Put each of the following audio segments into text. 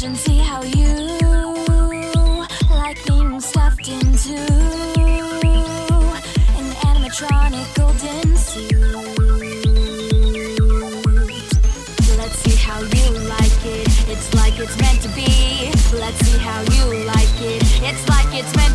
and see how you like being stuffed into an animatronic golden suit. Let's see how you like it. It's like it's meant to be. Let's see how you like it. It's like it's meant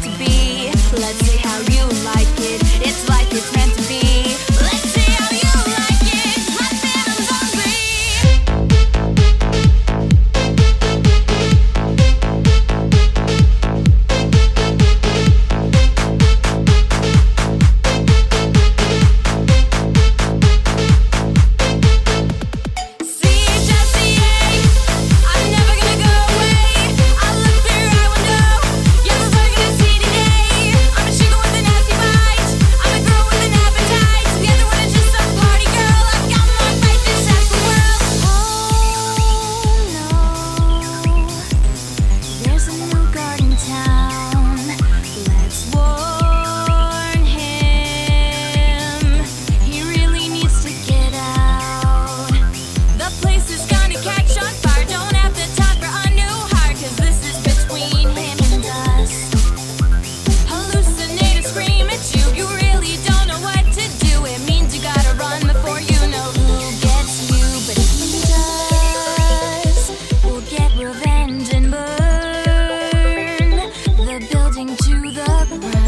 to the ground.